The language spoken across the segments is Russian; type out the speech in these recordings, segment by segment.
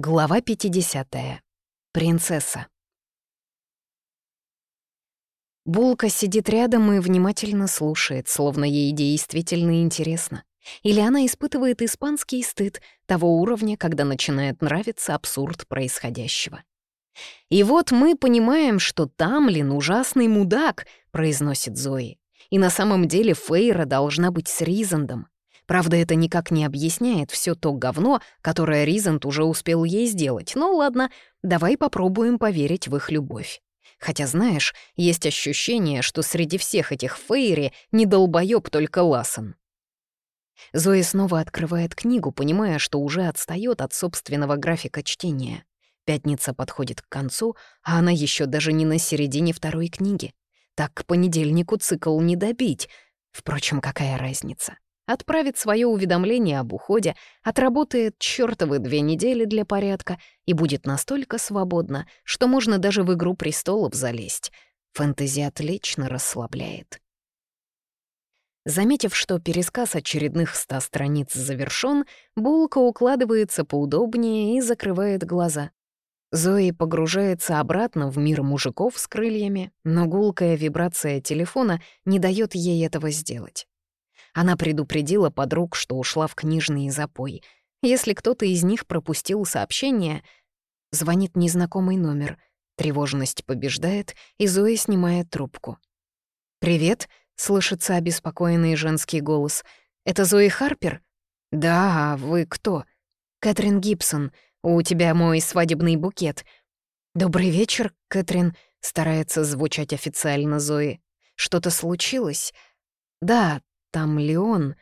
Глава 50. Принцесса. Булка сидит рядом и внимательно слушает, словно ей действительно интересно. Или она испытывает испанский стыд того уровня, когда начинает нравиться абсурд происходящего. «И вот мы понимаем, что Тамлин — ужасный мудак», — произносит Зои. «И на самом деле Фейра должна быть с Ризандом. Правда, это никак не объясняет все то говно, которое Ризант уже успел ей сделать. Ну ладно, давай попробуем поверить в их любовь. Хотя, знаешь, есть ощущение, что среди всех этих Фейри не долбоёб только Лассен. Зои снова открывает книгу, понимая, что уже отстает от собственного графика чтения. Пятница подходит к концу, а она еще даже не на середине второй книги. Так к понедельнику цикл не добить. Впрочем, какая разница? Отправит свое уведомление об уходе, отработает чертовы две недели для порядка и будет настолько свободна, что можно даже в «Игру престолов» залезть. Фэнтези отлично расслабляет. Заметив, что пересказ очередных ста страниц завершён, Булка укладывается поудобнее и закрывает глаза. Зои погружается обратно в мир мужиков с крыльями, но гулкая вибрация телефона не дает ей этого сделать. Она предупредила подруг, что ушла в книжный запой. Если кто-то из них пропустил сообщение, звонит незнакомый номер. Тревожность побеждает, и Зоя снимает трубку. «Привет», — слышится обеспокоенный женский голос. «Это Зои Харпер?» «Да, а вы кто?» «Кэтрин Гибсон. У тебя мой свадебный букет». «Добрый вечер, Кэтрин», — старается звучать официально Зои. «Что-то случилось?» «Да, там Леон.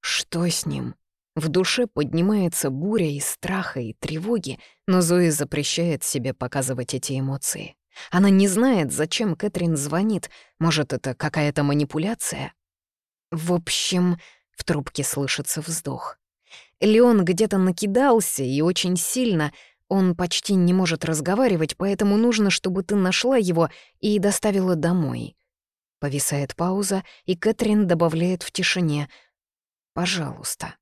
Что с ним? В душе поднимается буря из страха и тревоги, но Зои запрещает себе показывать эти эмоции. Она не знает, зачем Кэтрин звонит. Может, это какая-то манипуляция? В общем, в трубке слышится вздох. Леон где-то накидался и очень сильно. Он почти не может разговаривать, поэтому нужно, чтобы ты нашла его и доставила домой. Повисает пауза, и Кэтрин добавляет в тишине. «Пожалуйста».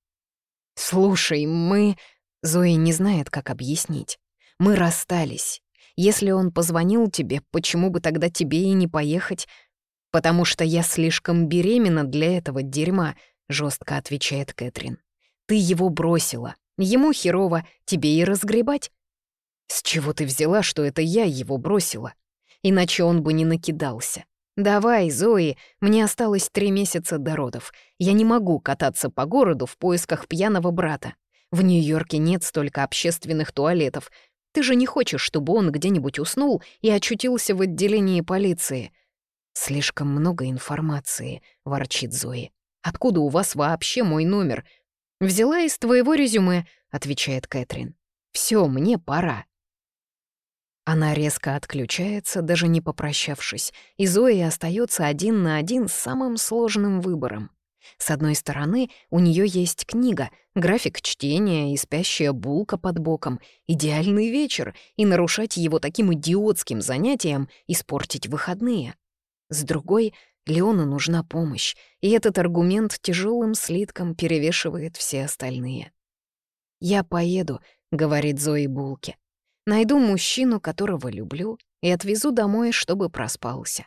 «Слушай, мы...» Зои не знает, как объяснить. «Мы расстались. Если он позвонил тебе, почему бы тогда тебе и не поехать? Потому что я слишком беременна для этого дерьма», — жестко отвечает Кэтрин. «Ты его бросила. Ему херово, тебе и разгребать». «С чего ты взяла, что это я его бросила? Иначе он бы не накидался. «Давай, Зои, мне осталось три месяца до родов. Я не могу кататься по городу в поисках пьяного брата. В Нью-Йорке нет столько общественных туалетов. Ты же не хочешь, чтобы он где-нибудь уснул и очутился в отделении полиции?» «Слишком много информации», — ворчит Зои. «Откуда у вас вообще мой номер?» «Взяла из твоего резюме», — отвечает Кэтрин. «Всё, мне пора». Она резко отключается, даже не попрощавшись, и Зои остается один на один с самым сложным выбором. С одной стороны, у нее есть книга, график чтения и спящая булка под боком, идеальный вечер, и нарушать его таким идиотским занятием — испортить выходные. С другой, Леону нужна помощь, и этот аргумент тяжелым слитком перевешивает все остальные. «Я поеду», — говорит Зои Булке. Найду мужчину, которого люблю, и отвезу домой, чтобы проспался.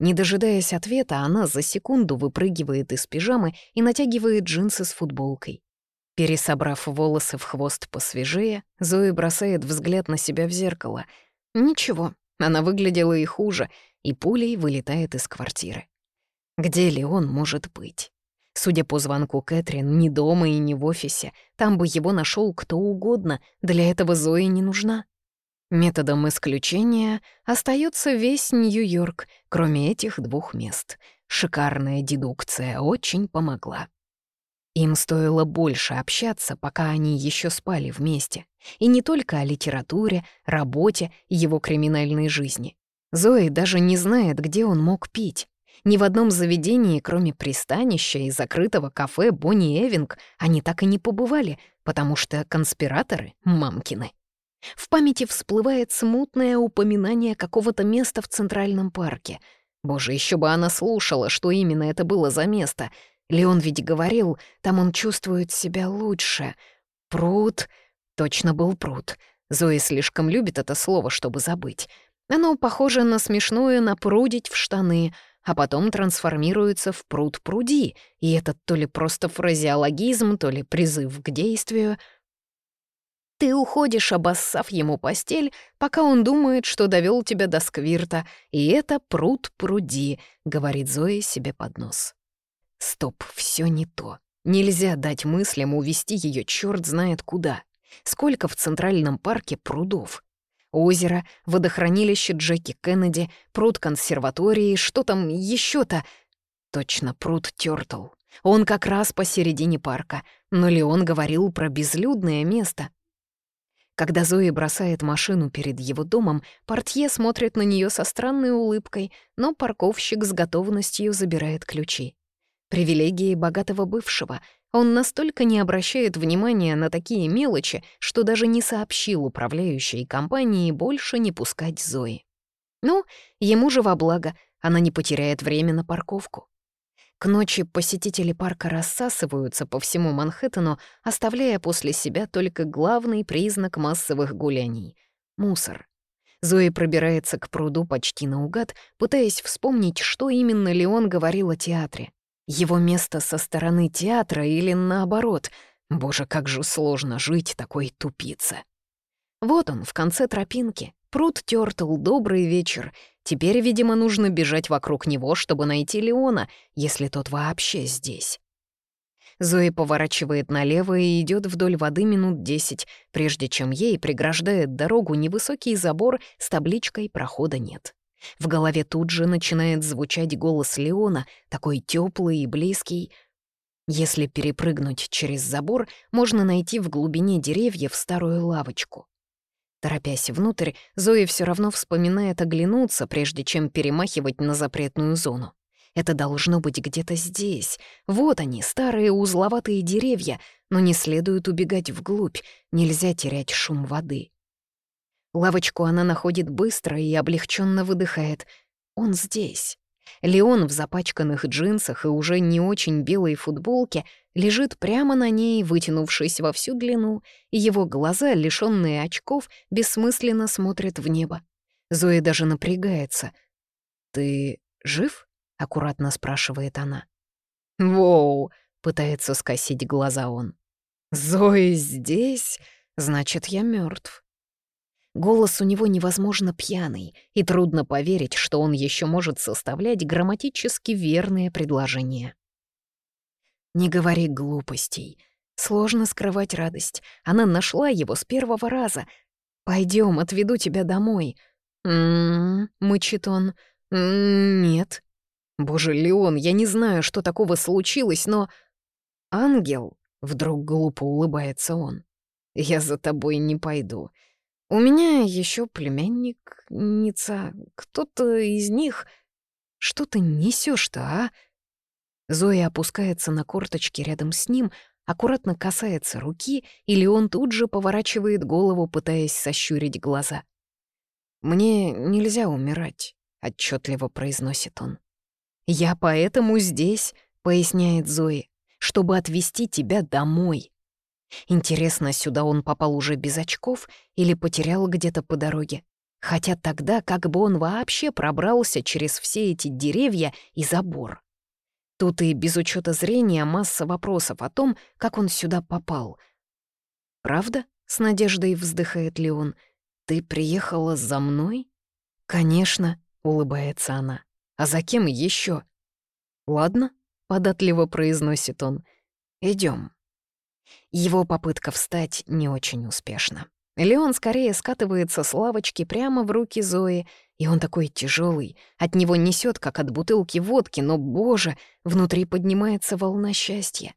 Не дожидаясь ответа, она за секунду выпрыгивает из пижамы и натягивает джинсы с футболкой. Пересобрав волосы в хвост посвежее, Зои бросает взгляд на себя в зеркало. Ничего, она выглядела и хуже, и пулей вылетает из квартиры. Где ли он может быть? Судя по звонку Кэтрин, ни дома и ни в офисе. Там бы его нашел кто угодно, для этого Зои не нужна. Методом исключения остается весь Нью-Йорк, кроме этих двух мест. Шикарная дедукция очень помогла. Им стоило больше общаться, пока они еще спали вместе. И не только о литературе, работе его криминальной жизни. Зои даже не знает, где он мог пить. Ни в одном заведении, кроме пристанища и закрытого кафе Бонни Эвинг, они так и не побывали, потому что конспираторы — мамкины. В памяти всплывает смутное упоминание какого-то места в Центральном парке. Боже, еще бы она слушала, что именно это было за место. Леон ведь говорил, там он чувствует себя лучше. Пруд... Точно был пруд. Зои слишком любит это слово, чтобы забыть. Оно похоже на смешное «напрудить в штаны», а потом трансформируется в пруд-пруди, и это то ли просто фразеологизм, то ли призыв к действию. Ты уходишь, обоссав ему постель, пока он думает, что довел тебя до сквирта, и это пруд-пруди, — говорит Зоя себе под нос. Стоп, все не то. Нельзя дать мыслям увести ее черт знает куда. Сколько в Центральном парке прудов? Озеро, водохранилище Джеки Кеннеди, пруд консерватории, что там еще то Точно, пруд Тёртл. Он как раз посередине парка, но Леон говорил про безлюдное место. Когда Зои бросает машину перед его домом, портье смотрит на нее со странной улыбкой, но парковщик с готовностью забирает ключи. Привилегии богатого бывшего, он настолько не обращает внимания на такие мелочи, что даже не сообщил управляющей компании больше не пускать Зои. Ну, ему же во благо, она не потеряет время на парковку. К ночи посетители парка рассасываются по всему Манхэттену, оставляя после себя только главный признак массовых гуляний — мусор. Зои пробирается к пруду почти наугад, пытаясь вспомнить, что именно Леон говорил о театре. Его место со стороны театра или наоборот. Боже, как же сложно жить такой тупице. Вот он, в конце тропинки. Пруд Тёртл, добрый вечер. Теперь, видимо, нужно бежать вокруг него, чтобы найти Леона, если тот вообще здесь. Зои поворачивает налево и идет вдоль воды минут десять, прежде чем ей преграждает дорогу невысокий забор с табличкой «Прохода нет». В голове тут же начинает звучать голос Леона, такой теплый и близкий. Если перепрыгнуть через забор, можно найти в глубине деревьев старую лавочку. Торопясь внутрь, Зоя все равно вспоминает оглянуться, прежде чем перемахивать на запретную зону. Это должно быть где-то здесь. Вот они, старые узловатые деревья, но не следует убегать вглубь, нельзя терять шум воды. Лавочку она находит быстро и облегченно выдыхает. Он здесь. Леон в запачканных джинсах и уже не очень белой футболке лежит прямо на ней, вытянувшись во всю длину, и его глаза, лишённые очков, бессмысленно смотрят в небо. Зоя даже напрягается. «Ты жив?» — аккуратно спрашивает она. «Воу!» — пытается скосить глаза он. «Зои здесь? Значит, я мертв. Голос у него невозможно пьяный, и трудно поверить, что он еще может составлять грамматически верные предложения. «Не говори глупостей. Сложно скрывать радость. Она нашла его с первого раза. Пойдем, отведу тебя домой». «М-м-м», мычит он. «М-м, «Нет». «Боже, Леон, я не знаю, что такого случилось, но...» «Ангел», — вдруг глупо улыбается он. «Я за тобой не пойду. У меня еще племянник-ница. Кто-то из них... Что ты несешь-то, а? Зоя опускается на корточки рядом с ним, аккуратно касается руки, или он тут же поворачивает голову, пытаясь сощурить глаза. «Мне нельзя умирать», — отчетливо произносит он. «Я поэтому здесь», — поясняет Зои, «чтобы отвезти тебя домой». Интересно, сюда он попал уже без очков или потерял где-то по дороге? Хотя тогда как бы он вообще пробрался через все эти деревья и забор? Тут и без учета зрения масса вопросов о том, как он сюда попал. «Правда?» — с надеждой вздыхает Леон. «Ты приехала за мной?» «Конечно», — улыбается она. «А за кем еще? «Ладно», — податливо произносит он. Идем. Его попытка встать не очень успешна. Леон скорее скатывается с лавочки прямо в руки Зои, и он такой тяжелый, от него несет, как от бутылки водки, но, боже, внутри поднимается волна счастья.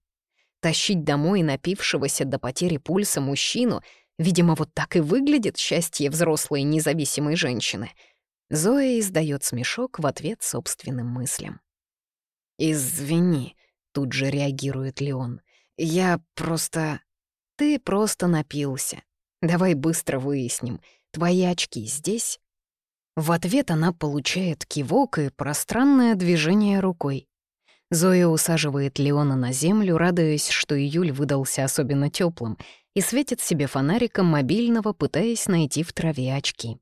Тащить домой напившегося до потери пульса мужчину, видимо, вот так и выглядит счастье взрослой независимой женщины. Зоя издает смешок в ответ собственным мыслям. «Извини», — тут же реагирует Леон. «Я просто...» «Ты просто напился. Давай быстро выясним, твои очки здесь?» В ответ она получает кивок и пространное движение рукой. Зоя усаживает Леона на землю, радуясь, что июль выдался особенно теплым, и светит себе фонариком мобильного, пытаясь найти в траве очки.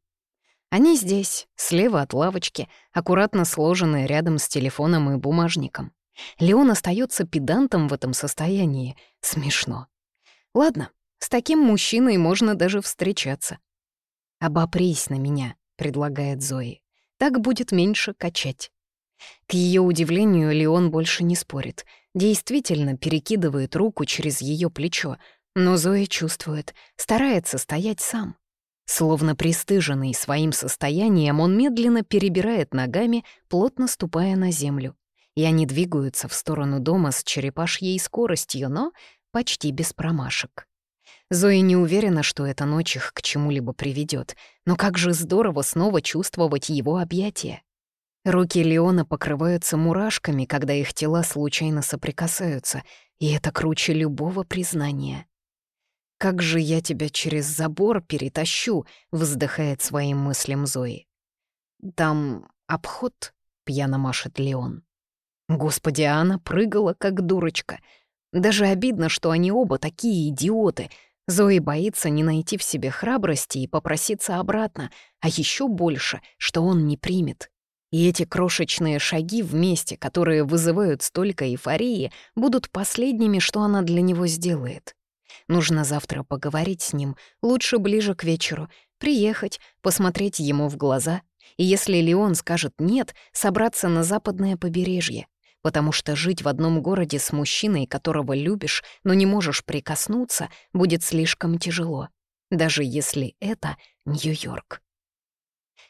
Они здесь, слева от лавочки, аккуратно сложенные рядом с телефоном и бумажником. Леон остается педантом в этом состоянии. Смешно. Ладно, с таким мужчиной можно даже встречаться. «Обопрись на меня», — предлагает Зои. «Так будет меньше качать». К ее удивлению, Леон больше не спорит. Действительно перекидывает руку через ее плечо, но Зоя чувствует, старается стоять сам. Словно пристыженный своим состоянием, он медленно перебирает ногами, плотно ступая на землю. И они двигаются в сторону дома с черепашьей скоростью, но почти без промашек. Зоя не уверена, что эта ночь их к чему-либо приведет, но как же здорово снова чувствовать его объятия. Руки Леона покрываются мурашками, когда их тела случайно соприкасаются, и это круче любого признания. «Как же я тебя через забор перетащу?» — вздыхает своим мыслям Зои. «Там обход?» — пьяно машет Леон. Господи, Анна прыгала, как дурочка. Даже обидно, что они оба такие идиоты. Зои боится не найти в себе храбрости и попроситься обратно, а еще больше, что он не примет. И эти крошечные шаги вместе, которые вызывают столько эйфории, будут последними, что она для него сделает. Нужно завтра поговорить с ним, лучше ближе к вечеру, приехать, посмотреть ему в глаза, и если Леон скажет «нет», собраться на западное побережье, потому что жить в одном городе с мужчиной, которого любишь, но не можешь прикоснуться, будет слишком тяжело, даже если это Нью-Йорк.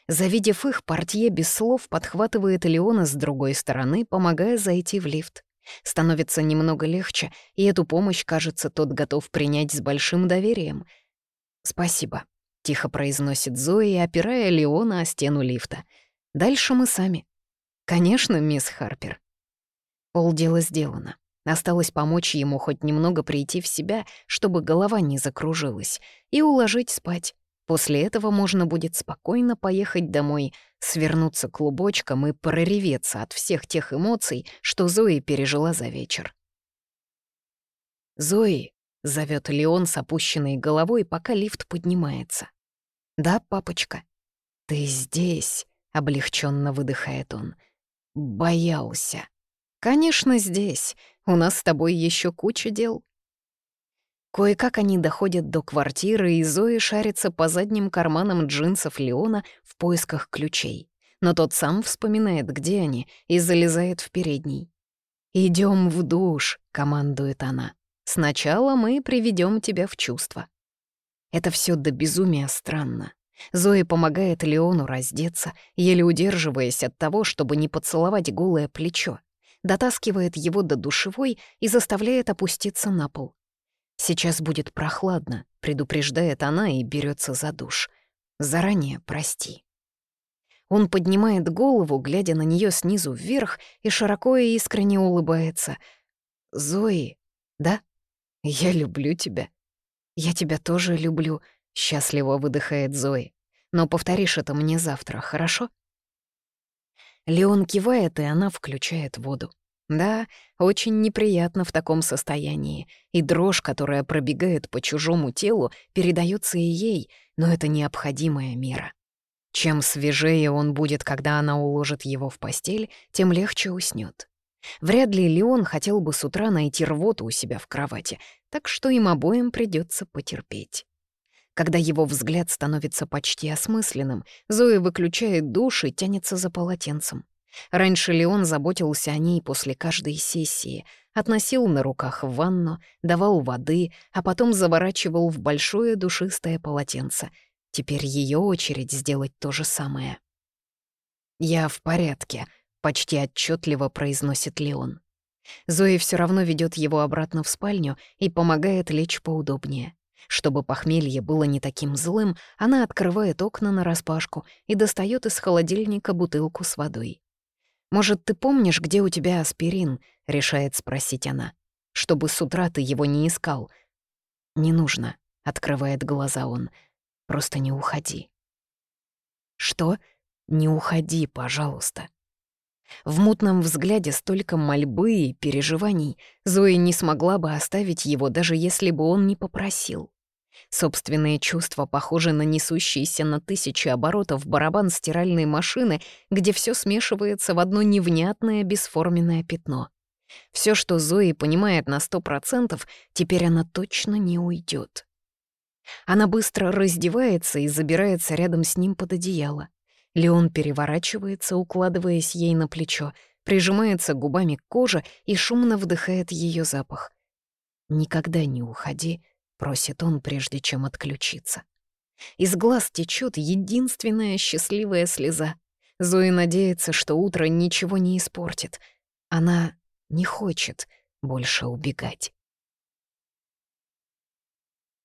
Завидев их, портье без слов подхватывает Леона с другой стороны, помогая зайти в лифт. Становится немного легче, и эту помощь, кажется, тот готов принять с большим доверием. «Спасибо», — тихо произносит Зои, опирая Леона о стену лифта. «Дальше мы сами». «Конечно, мисс Харпер». Полдела сделано. Осталось помочь ему хоть немного прийти в себя, чтобы голова не закружилась, и уложить спать. После этого можно будет спокойно поехать домой, свернуться клубочком и прореветься от всех тех эмоций, что Зои пережила за вечер. «Зои», — зовет Леон с опущенной головой, пока лифт поднимается. «Да, папочка?» «Ты здесь», — облегченно выдыхает он. «Боялся». «Конечно, здесь. У нас с тобой еще куча дел». Кое-как они доходят до квартиры, и Зои шарится по задним карманам джинсов Леона в поисках ключей. Но тот сам вспоминает, где они, и залезает в передний. Идем в душ», — командует она. «Сначала мы приведем тебя в чувство». Это все до безумия странно. Зои помогает Леону раздеться, еле удерживаясь от того, чтобы не поцеловать голое плечо, дотаскивает его до душевой и заставляет опуститься на пол. Сейчас будет прохладно, предупреждает она и берется за душ. Заранее прости. Он поднимает голову, глядя на нее снизу вверх, и широко и искренне улыбается. «Зои, да? Я люблю тебя». «Я тебя тоже люблю», — счастливо выдыхает Зои. «Но повторишь это мне завтра, хорошо?» Леон кивает, и она включает воду. Да, очень неприятно в таком состоянии, и дрожь, которая пробегает по чужому телу, передается и ей, но это необходимая мера. Чем свежее он будет, когда она уложит его в постель, тем легче уснет. Вряд ли Леон хотел бы с утра найти рвоту у себя в кровати, так что им обоим придется потерпеть. Когда его взгляд становится почти осмысленным, Зоя выключает душ и тянется за полотенцем. Раньше Леон заботился о ней после каждой сессии, относил на руках в ванну, давал воды, а потом заворачивал в большое душистое полотенце. Теперь ее очередь сделать то же самое. «Я в порядке», — почти отчетливо произносит Леон. Зои все равно ведет его обратно в спальню и помогает лечь поудобнее. Чтобы похмелье было не таким злым, она открывает окна нараспашку и достает из холодильника бутылку с водой. «Может, ты помнишь, где у тебя аспирин?» — решает спросить она. «Чтобы с утра ты его не искал». «Не нужно», — открывает глаза он. «Просто не уходи». «Что? Не уходи, пожалуйста». В мутном взгляде столько мольбы и переживаний Зоя не смогла бы оставить его, даже если бы он не попросил. Собственные чувства похожи на несущийся на тысячи оборотов барабан стиральной машины, где все смешивается в одно невнятное бесформенное пятно. Все, что Зои понимает на сто процентов, теперь она точно не уйдет. Она быстро раздевается и забирается рядом с ним под одеяло. Леон переворачивается, укладываясь ей на плечо, прижимается губами к коже и шумно вдыхает ее запах. «Никогда не уходи», — просит он, прежде чем отключиться. Из глаз течет единственная счастливая слеза. Зои надеется, что утро ничего не испортит. Она не хочет больше убегать.